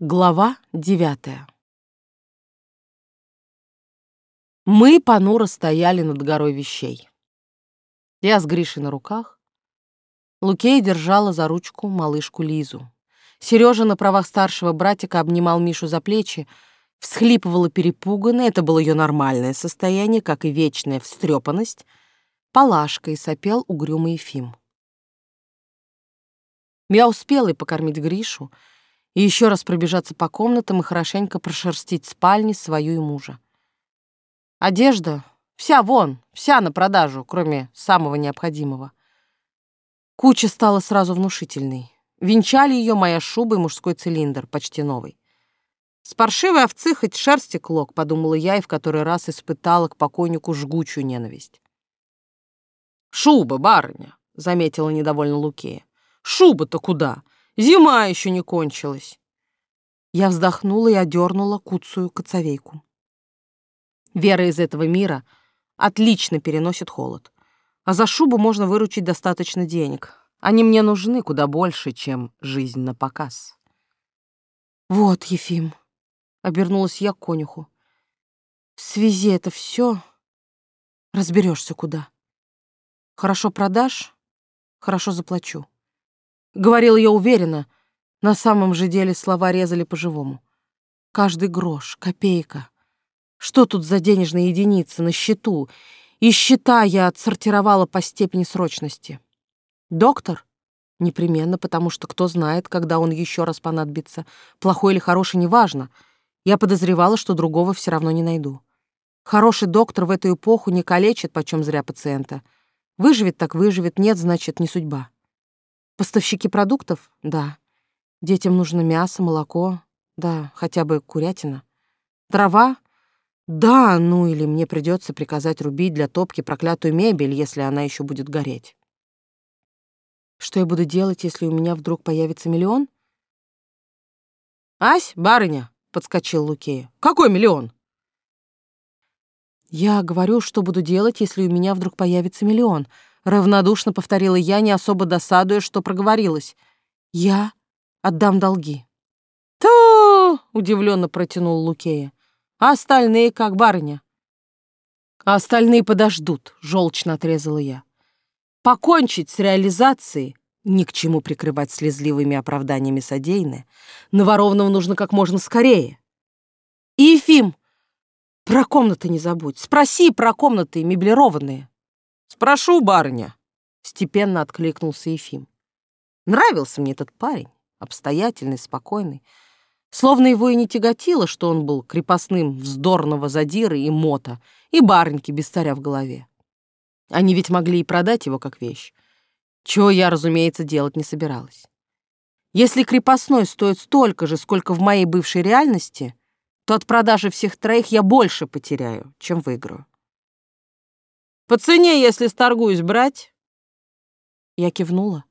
Глава девятая Мы понуро стояли над горой вещей. Я с Гришей на руках. Лукей держала за ручку малышку Лизу. Сережа на правах старшего братика обнимал Мишу за плечи, всхлипывала перепуганно, это было ее нормальное состояние, как и вечная встрепанность. Палашка и сопел угрюмый Ефим. Я успела и покормить Гришу, и еще раз пробежаться по комнатам и хорошенько прошерстить спальни свою и мужа. Одежда вся вон, вся на продажу, кроме самого необходимого. Куча стала сразу внушительной. Венчали ее моя шуба и мужской цилиндр, почти новый. С паршивой овцы хоть шерсти клок, подумала я и в который раз испытала к покойнику жгучую ненависть. «Шуба, барыня!» — заметила недовольно Лукея. «Шуба-то куда? Зима еще не кончилась. Я вздохнула и одернула куцую коцовейку. Вера из этого мира отлично переносит холод. А за шубу можно выручить достаточно денег. Они мне нужны куда больше, чем жизнь на показ. Вот, Ефим, обернулась я к конюху. Свези это все, разберешься куда. Хорошо продашь, хорошо заплачу. Говорил я уверенно, на самом же деле слова резали по-живому. Каждый грош, копейка. Что тут за денежные единицы на счету? И счета я отсортировала по степени срочности. Доктор? Непременно, потому что кто знает, когда он еще раз понадобится. Плохой или хороший, неважно. Я подозревала, что другого все равно не найду. Хороший доктор в эту эпоху не калечит почем зря пациента. Выживет так выживет, нет, значит, не судьба. Поставщики продуктов? Да. Детям нужно мясо, молоко, да, хотя бы курятина. Дрова? Да, ну или мне придется приказать рубить для топки проклятую мебель, если она еще будет гореть. Что я буду делать, если у меня вдруг появится миллион? «Ась, барыня!» — подскочил Лукея. «Какой миллион?» «Я говорю, что буду делать, если у меня вдруг появится миллион», Равнодушно повторила я, не особо досадуя, что проговорилась. Я отдам долги. «Ту!» — удивленно протянул Лукея. «А остальные как, барыня?» «А остальные подождут», — желчно отрезала я. «Покончить с реализацией ни к чему прикрывать слезливыми оправданиями содеянное. Наворованного нужно как можно скорее. И, Ефим, про комнаты не забудь. Спроси про комнаты меблированные. «Спрошу, барыня», — степенно откликнулся Ефим. Нравился мне этот парень, обстоятельный, спокойный. Словно его и не тяготило, что он был крепостным вздорного задира и мота, и барыньки без царя в голове. Они ведь могли и продать его как вещь, чего я, разумеется, делать не собиралась. Если крепостной стоит столько же, сколько в моей бывшей реальности, то от продажи всех троих я больше потеряю, чем выиграю. По цене, если сторгуюсь брать?» Я кивнула.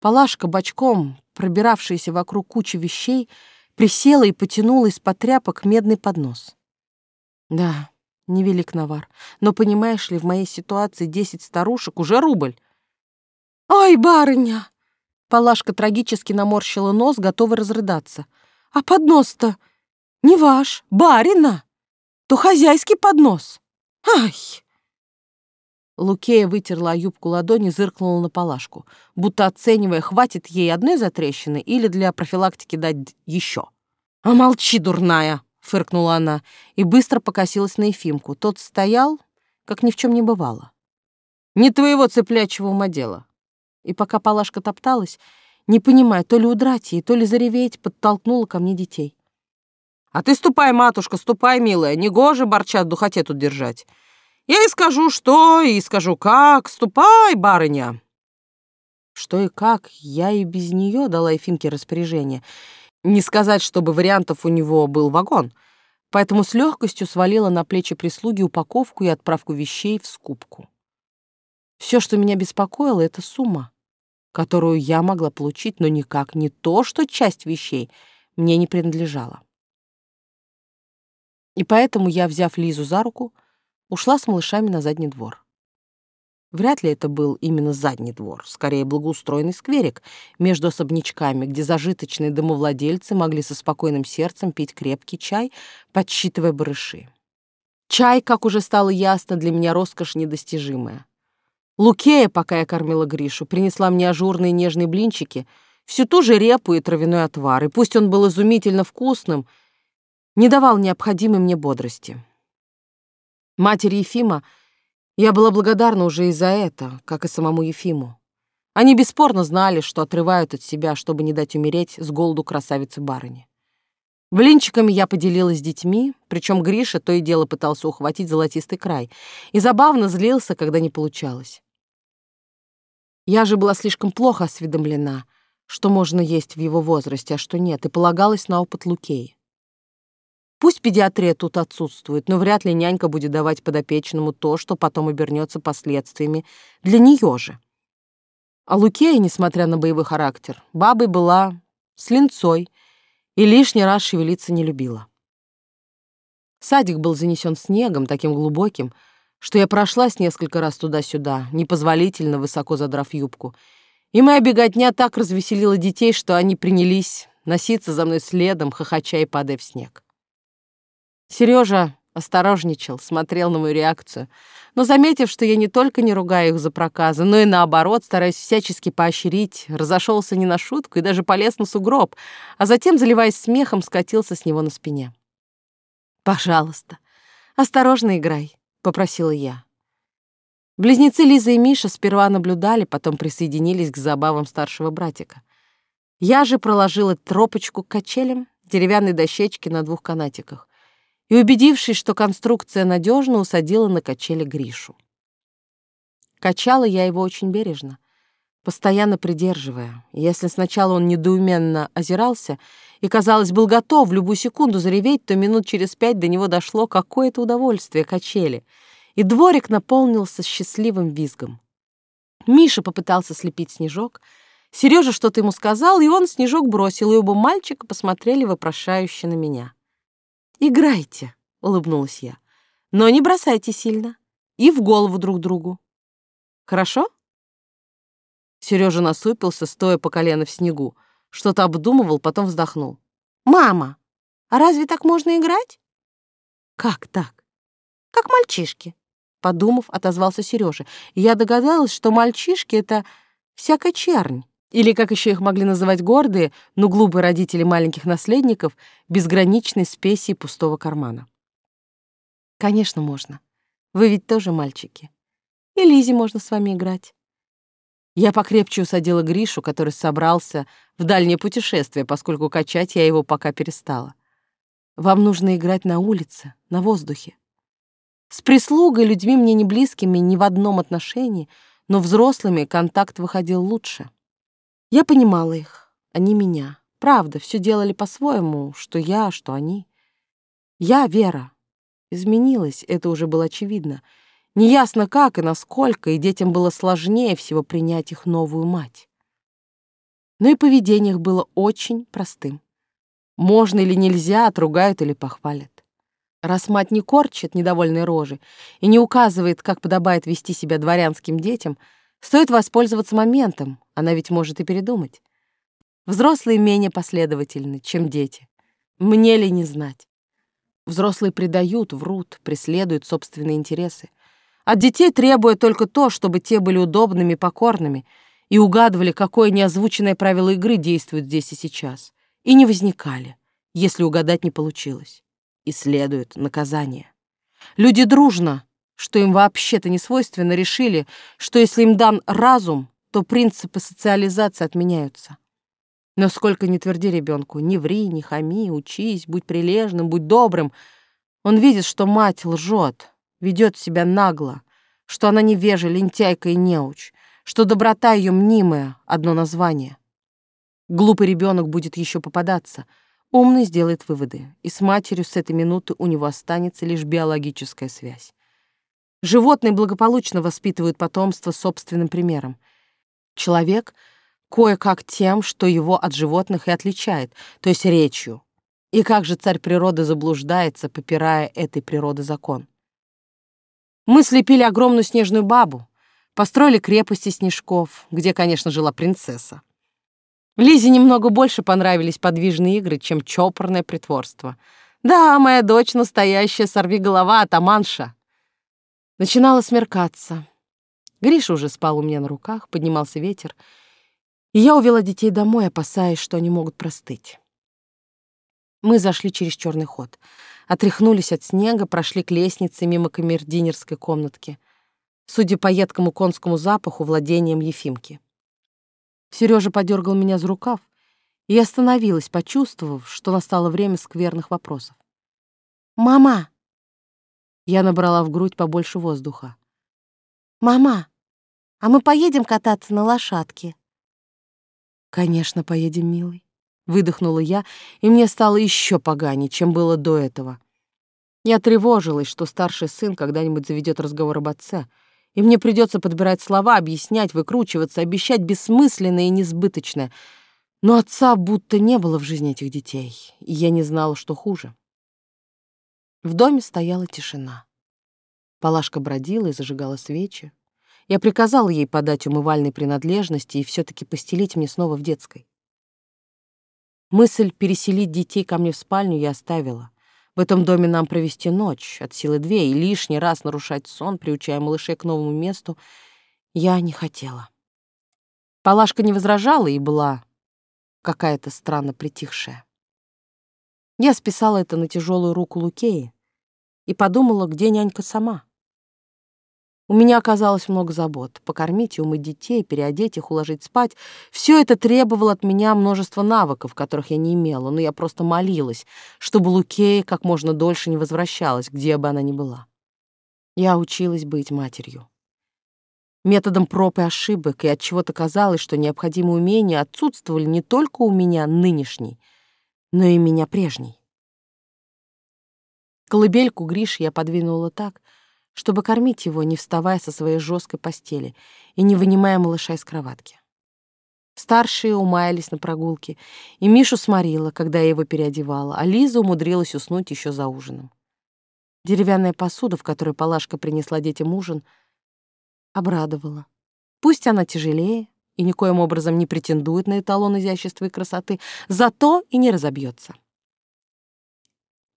Палашка бочком, пробиравшаяся вокруг кучи вещей, присела и потянула из-под тряпок медный поднос. Да, невелик навар, но, понимаешь ли, в моей ситуации десять старушек уже рубль. «Ой, барыня!» Палашка трагически наморщила нос, готова разрыдаться. «А поднос-то не ваш, барина, то хозяйский поднос. Ай!» Лукея вытерла юбку ладони, зыркнула на Палашку, будто оценивая, хватит ей одной затрещины или для профилактики дать еще. «А молчи, дурная!» — фыркнула она и быстро покосилась на Ефимку. Тот стоял, как ни в чем не бывало. «Не твоего цыплячьего ума дело». И пока Палашка топталась, не понимая, то ли удрать ей, то ли зареветь, подтолкнула ко мне детей. «А ты ступай, матушка, ступай, милая, негоже борчат духоте тут держать. Я и скажу что, и скажу как. Ступай, барыня!» Что и как, я и без нее дала Ефимке распоряжение. Не сказать, чтобы вариантов у него был вагон, поэтому с легкостью свалила на плечи прислуги упаковку и отправку вещей в скупку. Все, что меня беспокоило, это сумма, которую я могла получить, но никак не то, что часть вещей мне не принадлежала. И поэтому я, взяв Лизу за руку, ушла с малышами на задний двор. Вряд ли это был именно задний двор, скорее благоустроенный скверик между особнячками, где зажиточные домовладельцы могли со спокойным сердцем пить крепкий чай, подсчитывая барыши. Чай, как уже стало ясно, для меня роскошь недостижимая. Лукея, пока я кормила Гришу, принесла мне ажурные нежные блинчики, всю ту же репу и травяной отвар, и пусть он был изумительно вкусным, не давал необходимой мне бодрости. Матери Ефима я была благодарна уже и за это, как и самому Ефиму. Они бесспорно знали, что отрывают от себя, чтобы не дать умереть с голоду красавицы-барыни. Блинчиками я поделилась с детьми, причем Гриша то и дело пытался ухватить золотистый край и забавно злился, когда не получалось. Я же была слишком плохо осведомлена, что можно есть в его возрасте, а что нет, и полагалась на опыт Лукеи. Пусть педиатрия тут отсутствует, но вряд ли нянька будет давать подопечному то, что потом обернется последствиями для нее же. А Лукея, несмотря на боевой характер, бабой была с линцой и лишний раз шевелиться не любила. Садик был занесен снегом, таким глубоким, что я прошлась несколько раз туда-сюда, непозволительно высоко задрав юбку, и моя беготня так развеселила детей, что они принялись носиться за мной следом, хохоча и падая в снег. Сережа осторожничал, смотрел на мою реакцию, но, заметив, что я не только не ругаю их за проказы, но и наоборот стараюсь всячески поощрить, разошелся не на шутку и даже полез на сугроб, а затем, заливаясь смехом, скатился с него на спине. «Пожалуйста, осторожно играй», — попросила я. Близнецы Лиза и Миша сперва наблюдали, потом присоединились к забавам старшего братика. Я же проложила тропочку к качелям, деревянной дощечке на двух канатиках и, убедившись, что конструкция надежна, усадила на качели Гришу. Качала я его очень бережно, постоянно придерживая. Если сначала он недоуменно озирался и, казалось, был готов в любую секунду зареветь, то минут через пять до него дошло какое-то удовольствие качели, и дворик наполнился счастливым визгом. Миша попытался слепить снежок, Сережа что-то ему сказал, и он снежок бросил, и оба мальчика посмотрели вопрошающе на меня. «Играйте», — улыбнулась я. «Но не бросайте сильно. И в голову друг другу. Хорошо?» Сережа насупился, стоя по колено в снегу. Что-то обдумывал, потом вздохнул. «Мама, а разве так можно играть?» «Как так?» «Как мальчишки», — подумав, отозвался Сережа. я догадалась, что мальчишки — это всякая чернь. Или, как еще их могли называть гордые, но глупые родители маленьких наследников, безграничной спеси пустого кармана. Конечно, можно. Вы ведь тоже мальчики. И Лизе можно с вами играть. Я покрепче усадила Гришу, который собрался в дальнее путешествие, поскольку качать я его пока перестала. Вам нужно играть на улице, на воздухе. С прислугой, людьми мне не близкими ни в одном отношении, но взрослыми контакт выходил лучше. Я понимала их, они меня. Правда, все делали по-своему, что я, что они. Я, Вера, изменилась, это уже было очевидно. Неясно как и насколько, и детям было сложнее всего принять их новую мать. Но и поведение их было очень простым. Можно или нельзя, отругают или похвалят. Раз мать не корчит недовольной рожи и не указывает, как подобает вести себя дворянским детям — Стоит воспользоваться моментом, она ведь может и передумать. Взрослые менее последовательны, чем дети. Мне ли не знать? Взрослые предают, врут, преследуют собственные интересы. От детей требуя только то, чтобы те были удобными, покорными и угадывали, какое неозвученное правило игры действует здесь и сейчас. И не возникали, если угадать не получилось. И следует наказание. Люди дружно что им вообще-то не свойственно, решили, что если им дан разум, то принципы социализации отменяются. Но сколько ни тверди ребенку, не ври, не хами, учись, будь прилежным, будь добрым, он видит, что мать лжет, ведет себя нагло, что она невежа, лентяйка и неуч, что доброта ее мнимая, одно название. Глупый ребенок будет еще попадаться, умный сделает выводы, и с матерью с этой минуты у него останется лишь биологическая связь. Животные благополучно воспитывают потомство собственным примером. Человек кое-как тем, что его от животных и отличает, то есть речью. И как же царь природы заблуждается, попирая этой природы закон? Мы слепили огромную снежную бабу, Построили крепости снежков, где, конечно, жила принцесса. Лизе немного больше понравились подвижные игры, чем чопорное притворство. Да, моя дочь настоящая сорвиголова атаманша. Начинало смеркаться. Гриша уже спал у меня на руках, поднимался ветер, и я увела детей домой, опасаясь, что они могут простыть. Мы зашли через черный ход, отряхнулись от снега, прошли к лестнице мимо камердинерской комнатки, судя по едкому конскому запаху, владением Ефимки. Сережа подергал меня за рукав, и остановилась, почувствовав, что настало время скверных вопросов. «Мама!» Я набрала в грудь побольше воздуха. «Мама, а мы поедем кататься на лошадке?» «Конечно, поедем, милый», — выдохнула я, и мне стало еще поганее, чем было до этого. Я тревожилась, что старший сын когда-нибудь заведет разговор об отце — и мне придется подбирать слова, объяснять, выкручиваться, обещать бессмысленное и несбыточное. Но отца будто не было в жизни этих детей, и я не знала, что хуже. В доме стояла тишина. Палашка бродила и зажигала свечи. Я приказала ей подать умывальные принадлежности и все таки постелить мне снова в детской. Мысль переселить детей ко мне в спальню я оставила. В этом доме нам провести ночь, от силы две, и лишний раз нарушать сон, приучая малышей к новому месту, я не хотела. Палашка не возражала и была какая-то странно притихшая. Я списала это на тяжелую руку Лукеи и подумала, где нянька сама. У меня оказалось много забот. Покормить и умыть детей, переодеть их, уложить спать. Все это требовало от меня множество навыков, которых я не имела, но я просто молилась, чтобы Лукея как можно дольше не возвращалась, где бы она ни была. Я училась быть матерью. Методом проб и ошибок, и от чего то казалось, что необходимые умения отсутствовали не только у меня нынешней, но и меня прежней. Колыбельку Гриши я подвинула так — чтобы кормить его, не вставая со своей жесткой постели и не вынимая малыша из кроватки. Старшие умаялись на прогулке, и Мишу сморила, когда я его переодевала, а Лиза умудрилась уснуть еще за ужином. Деревянная посуда, в которой Палашка принесла детям ужин, обрадовала. Пусть она тяжелее и никоим образом не претендует на эталон изящества и красоты, зато и не разобьется.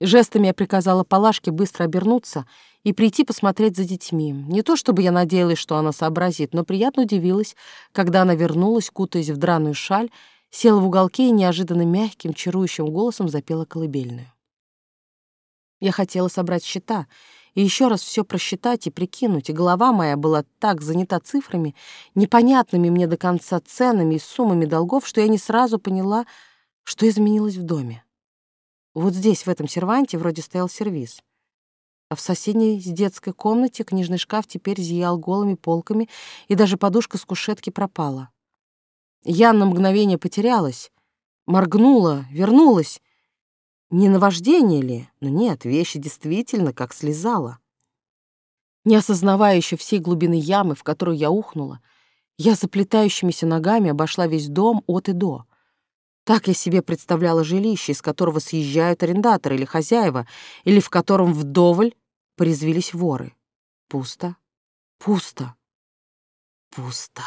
Жестами я приказала Палашке быстро обернуться и прийти посмотреть за детьми. Не то чтобы я надеялась, что она сообразит, но приятно удивилась, когда она вернулась, кутаясь в драную шаль, села в уголке и неожиданно мягким, чарующим голосом запела колыбельную. Я хотела собрать счета и еще раз все просчитать и прикинуть, и голова моя была так занята цифрами, непонятными мне до конца ценами и суммами долгов, что я не сразу поняла, что изменилось в доме. Вот здесь, в этом серванте, вроде стоял сервиз. А в соседней с детской комнате книжный шкаф теперь зиял голыми полками, и даже подушка с кушетки пропала. Я на мгновение потерялась, моргнула, вернулась. Не наваждение ли? Но нет, вещи действительно как слезала. Не осознавая еще всей глубины ямы, в которую я ухнула, я заплетающимися ногами обошла весь дом от и до — так я себе представляла жилище, из которого съезжают арендаторы или хозяева, или в котором вдоволь порезвились воры. Пусто, пусто, пусто.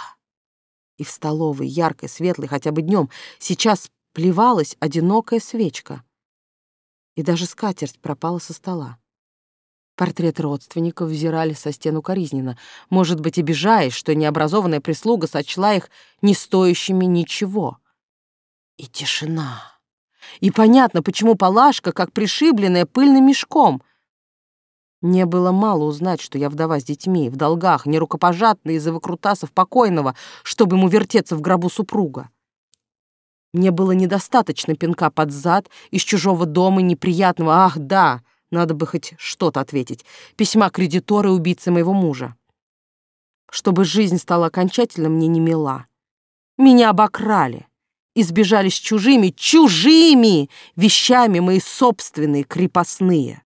И в столовой, яркой, светлой, хотя бы днем, сейчас плевалась одинокая свечка. И даже скатерть пропала со стола. Портрет родственников взирали со стену коризненно, может быть, обижаясь, что необразованная прислуга сочла их не стоящими ничего — и тишина. И понятно, почему Палашка, как пришибленная, пыльным мешком. Мне было мало узнать, что я вдова с детьми, в долгах, нерукопожатная из-за выкрутасов покойного, чтобы ему вертеться в гробу супруга. Мне было недостаточно пинка под зад из чужого дома неприятного «Ах, да!» Надо бы хоть что-то ответить. Письма кредитора и убийцы моего мужа. Чтобы жизнь стала окончательно мне не мила. Меня обокрали и сбежали с чужими, чужими вещами мои собственные крепостные.